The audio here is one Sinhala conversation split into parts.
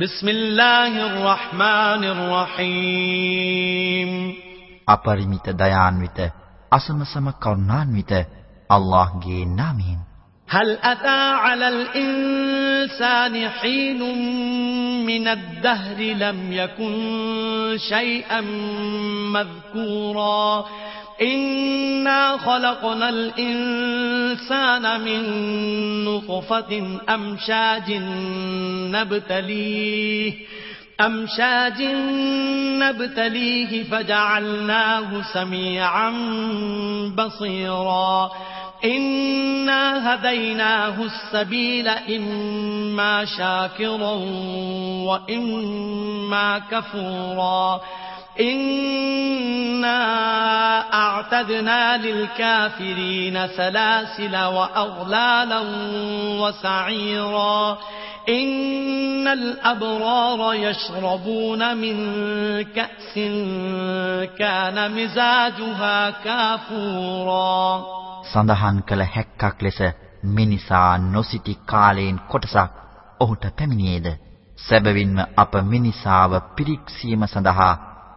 بسم الله الرحمن الرحيم අපරිමිත දයාන්විත අසමසම කරුණාන්විත අල්ලාහ්ගේ නාමයෙන් هل أتى على الإنسان حين من الدهر لم يكن شيئا مذكورا إنا خلقنا الإنسان من نطفة أمشاج نبتليه أمشاج نبتليه فجعلناه سميعا بصيرا إنا هديناه السبيل إما شاكرا وإما كفورا إنا أعتدنا للكافرين سلاسل وأغلالا وسعيرا إن الأبرار يشربون من كأس كان مزاجها كافورا සඳහන් කළ හැක්කක් ලෙස මිනිසා නොසිටි කාලයෙන් කොටසක් ඔහුට පැමිණියේද සැබවින්ම අප මිනිසාව පිරික්සීම සඳහා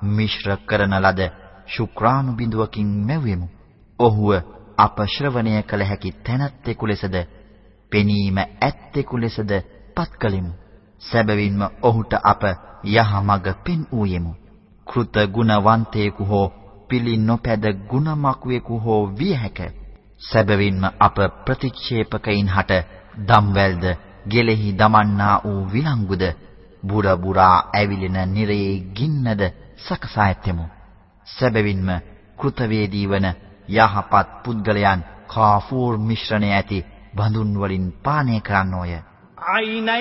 මිශ්‍ර කරන ලද ශුක්‍රාණු බිඳුවකින් මැවෙමු. ඔහුව අප ශ්‍රවණය කළ හැකි තැනැත්තෙකු ලෙසද පෙනීම ඇත්තෙකු ලෙසද පත් කළෙමු. සැබවින්ම ඔහුට අප යහමඟ පෙන් ඌයෙමු. කෘත ගුණවන්තයෙකු හෝ පිළි නොපැද ගුණමකුවෙකු හෝ විය හැකිය. සැබවින්ම අප ප්‍රතික්ෂේපකයින් හට දම්වැල්ද ගෙලෙහි දමන්නා වූ විලංගුද බුර බුරා ඇවිලෙන නිරේ ගින්නද සකසා ඇතෙමු සැබවින්ම කෘතවේදී වන යහපත් පුද්ගලයන් කාෆූර් මිශ්‍රණය ඇති බඳුන් වලින් පානය කරන්නෝය عينا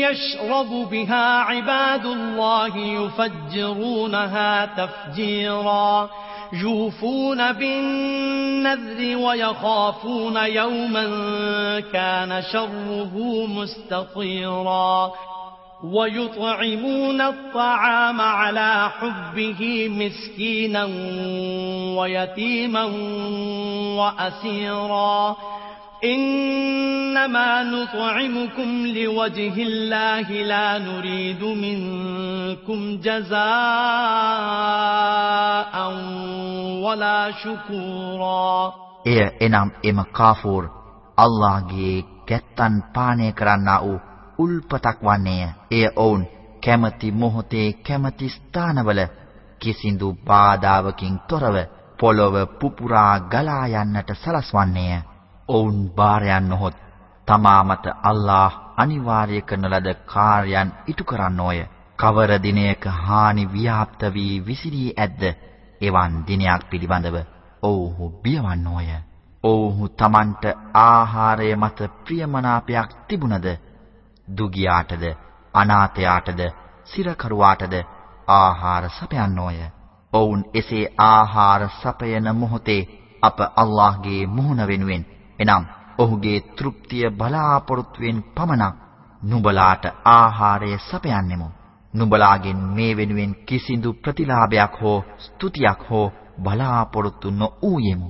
يشرب بها عباد الله يفجرونها تفجيرا يوفون بالنذر ويخافون يوما كان شره مستطيرا ويطعمون الطعام على حبه مسكينا ويتيما وأسيرا إنما نطعمكم لوجه الله لا نريد منكم جزاء ولا شكورا එය එනම් එම කාෆූර් අල්ලාහගේ කැත්තන් පානය කරන්නා වූ උල්පතක් වන්නේය. එය ඔවුන් කැමැති මොහොතේ කැමැති ස්ථානවල කිසිදු බාධාවකින් තොරව පොළොව පුපුරා ගලා යන්නට සලස්වන්නේය. ඔවුන් බාරයන් නොහොත් තමා මත අල්ලාහ් අනිවාර්ය කරන ලද කාර්යයන් ඉටු කරන්නෝය. කවර දිනයක හානි ව්‍යාප්ත වී විසිරී ඇද්ද? එවන් දිනයක් පිළිබඳව ඔව්හු බියවන්නෝය. ඔව්හු Tamanට ආහාරය මත ප්‍රියමනාපයක් තිබුණද දුගියාටද අනාථයාටද සිරකරුවාටද ආහාර සපයන්නෝය. ඔවුන් එසේ ආහාර සපයන මොහොතේ අප අල්ලාහ්ගේ මුහුණ වෙනුවෙන් එනම් ඔහුගේ තෘප්තිය බලාපොරොත්තුෙන් පමණක් නුඹලාට ආහාරය සපයන්නෙමු. නුඹලාගෙන් මේ වෙනුවෙන් කිසිදු ප්‍රතිලාභයක් හෝ ස්තුතියක් හෝ බලාපොරොත්තු නොඌයෙමු.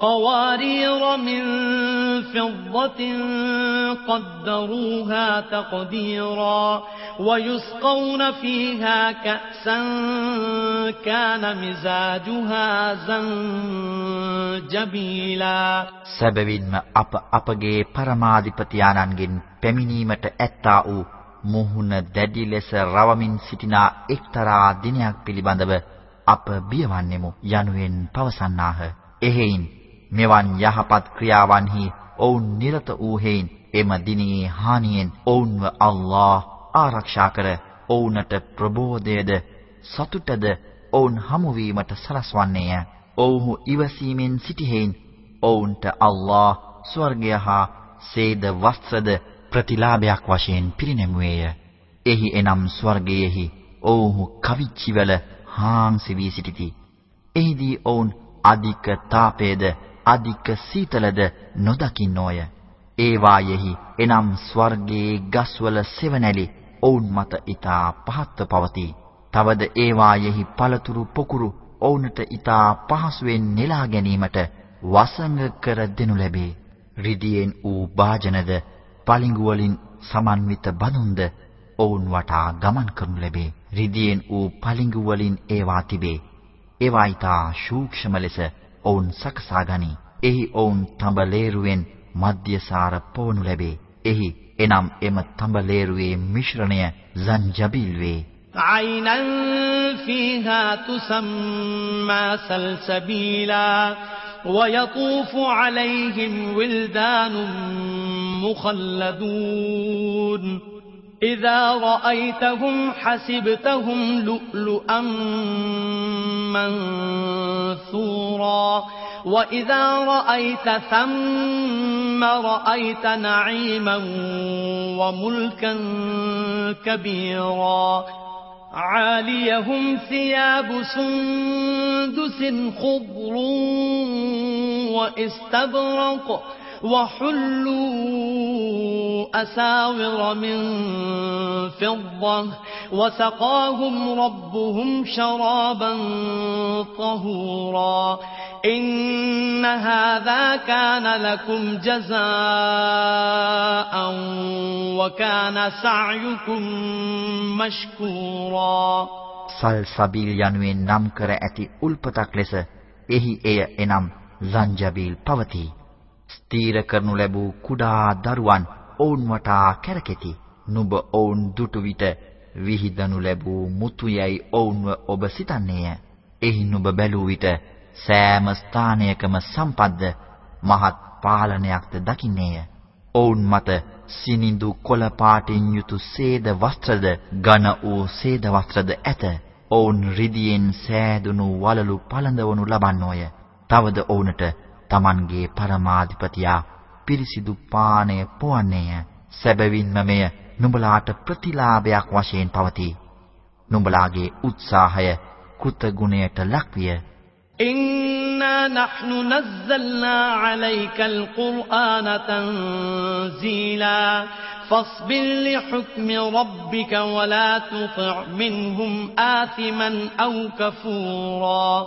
قوارير من فضة قدروها تقديرا ويسقون فيها كأسا كان مزاجها زنجبيلا සැබවින්ම අප අපගේ පරමාධිපති ආනන්ගෙන් පැමිණීමට ඇත්තා වූ මුහුණ දැඩි ලෙස රවමින් සිටිනා එක්තරා දිනයක් පිළිබඳව අප බියවන්නෙමු යනුවෙන් පවසන්නාහ. එහෙයින් මෙවන් යහපත් ක්‍රියාවන්හි ඔවුන් නිරත වූ හේයින් එම දිනේ හානියෙන් ඔවුන්ව අල්ලාහ් ආරක්ෂා කර ඔවුන්ට ප්‍රබෝධයද සතුටද ඔවුන් හමු වීමට සලස්වන්නේය. ඔව්හු ඉවසීමෙන් සිටිහෙයින් ඔවුන්ට අල්ලාහ් ස්වර්ගය හා සේද වස්ත්‍රද ප්‍රතිලාභයක් වශයෙන් පිරිනැමුවේය. එහි එනම් ස්වර්ගයේහි ඔව්හු කවිච්චිවල හාන්සි වී සිටිති. එහිදී ඔවුන් අධික තාපයේද අධික සීතලද නොදකින්නෝය. ඒ වායෙහි එනම් ස්වර්ගයේ ගස්වල සෙවණැලි ඔවුන් මත ඊතා පහත්ව පවතී. තවද ඒ වායෙහි පළතුරු පොකුරු ඔවුන්ට ඊතා පහසුවෙන් නෙලා ගැනීමට වසඟ කර දෙනු ලැබේ. රිදියෙන් ඌ වාජනද පලිඟු වලින් සමන්විත බඳුන්ද ඔවුන් වටා ගමන් කරනු ලැබේ. රිදියෙන් ඌ පලිඟු වලින් ඒවා තිබේ. ඒවා ඊතා සූක්ෂම ලෙස ඔවුන් සකසා ගනී. එහි ඔවුන් තඹලේරුවෙන් මධ්‍යසාර පොවනු ලැබේ. එහි එනම් එම තඹලේරුවේ මිශ්‍රණය زنجبيل වේ. عينا فيها تسمى سلسبيلا ويطوف عليهم ولدان مخلدون إذا رأيتهم حسبتهم لؤلؤا منثورا. وإذا رأيت ثم رأيت نعيما وملكا كبيرا. عاليهم ثياب سندس خضر واستبرق. وحلوا أساور من فضة وسقاهم ربهم شرابا طهورا إن هذا كان لكم جزاء وكان سعيكم مشكورا සල්සබීල් යනුවෙන් නම් කර ඇති උල්පතක් ලෙස එහි එය එනම් සංජබීල් පවතී. ස්ථීර කරනු ලැබූ කුඩා දරුවන් ඔවුන් වටා කැරකෙති. නුඹ ඔවුන් දුටු විට විහිදනු ලැබූ මුතුයයි ඔවුන්ව ඔබ සිතන්නේය. එහි නුඹ බැලූ විට සෑම ස්ථානයකම සම්පද්ද මහත් පාලනයක්ද දකින්නේය. ඔවුන් මත සිනිඳු කොළ පාටින් යුතු සේද වස්ත්‍රද ඝන වූ සේද වස්ත්‍රද ඇත. ඔවුන් රිදියෙන් සෑදුණු වලලු පළඳවනු ලබන්නෝය. තවද ඔවුන්ට Tamanගේ පරමාධිපතියා පිරිසිදු පානය පොවන්නේය. සැබවින්ම මෙය නුඹලාට ප්‍රතිලාභයක් වශයෙන් පවතී. නුඹලාගේ උත්සාහය කෘතගුණයට ලක්විය. إنا نحن نزلنا عليك القرآن تنزيلا فاصبر لحكم ربك ولا تطع منهم آثما أو كفورا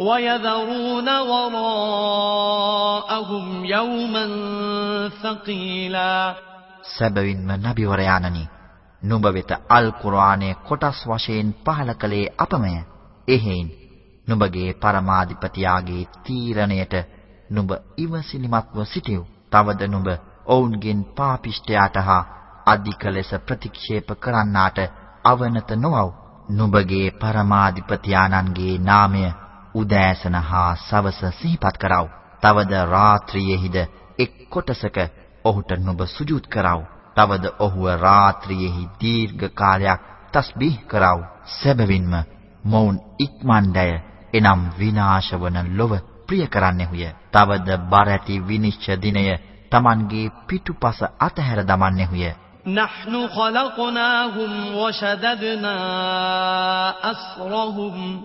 ويذرون وراءهم يوما ثقيلا සැබවින්ම නබිවරයාණනි නුඹ වෙත අල් කුර්ආනයේ කොටස් වශයෙන් පහල කළේ අපමය. එහෙයින් නුඹගේ පරමාධිපතියාගේ තීරණයට නුඹ ඉවසිලිමත්ව සිටියු. තවද නුඹ ඔවුන්ගෙන් පාපිෂ්ඨයාට හා අධික ලෙස ප්‍රතික්ෂේප කරන්නාට අවනත නොවව්. නුඹගේ පරමාධිපති ආනන්ගේ නාමය උදෑසන හා සවස සිහිපත් කරව. තවද රාත්‍රියේහිද එක් කොටසක ඔහුට නුඹ සුජූද් කරව. තවද ඔහුව රාත්‍රියේහි දීර්ඝ කාලයක් තස්බීහ් කරව. සැබවින්ම මොවුන් ඉක්මන්ඩය එනම් විනාශ වන ලොව ප්‍රිය කරන්නෙහුය. තවද බර ඇති විනිශ්චය දිනය Tamanගේ පිටුපස අතහැර දමන්නෙහුය. نحن خلقناهم وشددنا أسرهم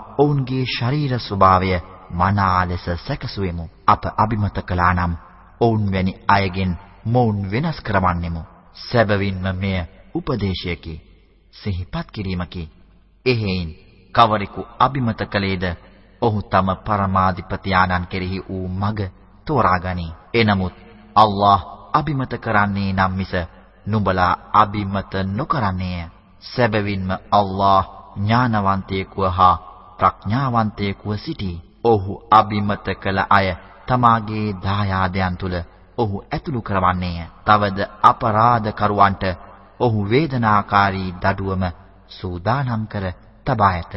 ඔවුන්ගේ ශරීර ස්වභාවය මනා ලෙස සැකසුවෙමු. අප අබිමත කළා නම් ඔවුන් වැනි අයගෙන් මොවුන් වෙනස් කරවන්නෙමු. සැබවින්ම මෙය උපදේශයකි. සිහිපත් කිරීමකි. එහෙයින් කවරෙකු අබිමත කළේද ඔහු තම පරමාධිපති ආනන් කෙරෙහි වූ මග තෝරාගනි. එනමුත් අල්ලාහ් අබිමත කරන්නේ නම් මිස නුඹලා අබිමත නොකරන්නේය. සැබවින්ම අල්ලාහ් ඥානවන්තයෙකුව හා ප්‍රඥාවන්තයෙකුව සිටී. ඔහු අබිමත කළ අය තමාගේ දායාදයන් තුල ඔහු ඇතුළු කරවන්නේය. තවද අපරාධකරුවන්ට ඔහු වේදනාකාරී දඩුවම සූදානම් කර තබා ඇත.